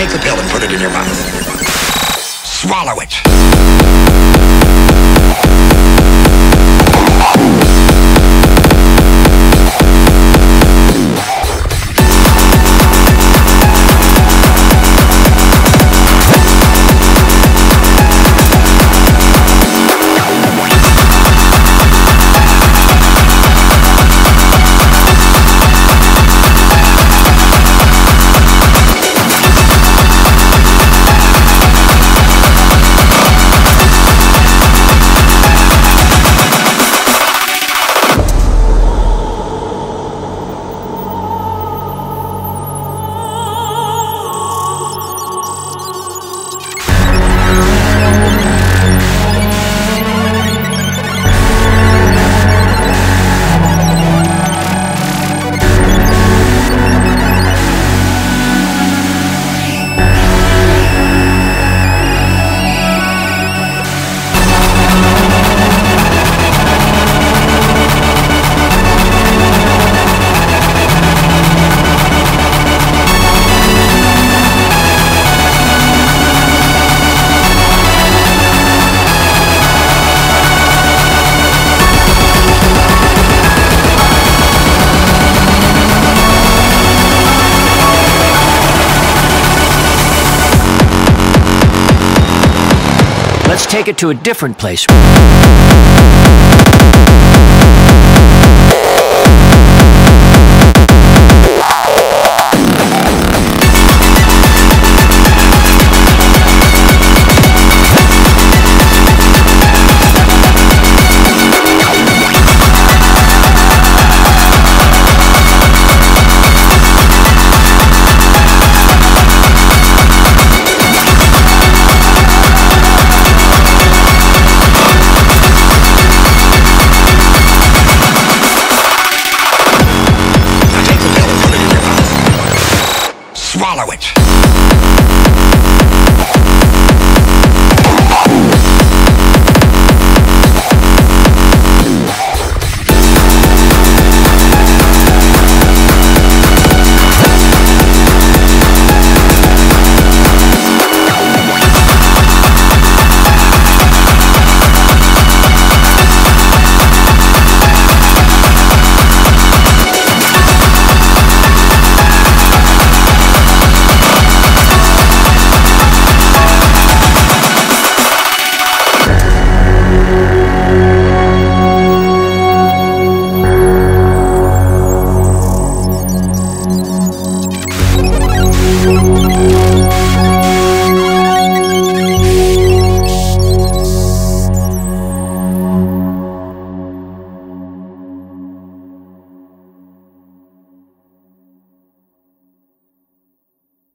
Take the pill and put it in your mouth. Swallow it. Take it to a different place.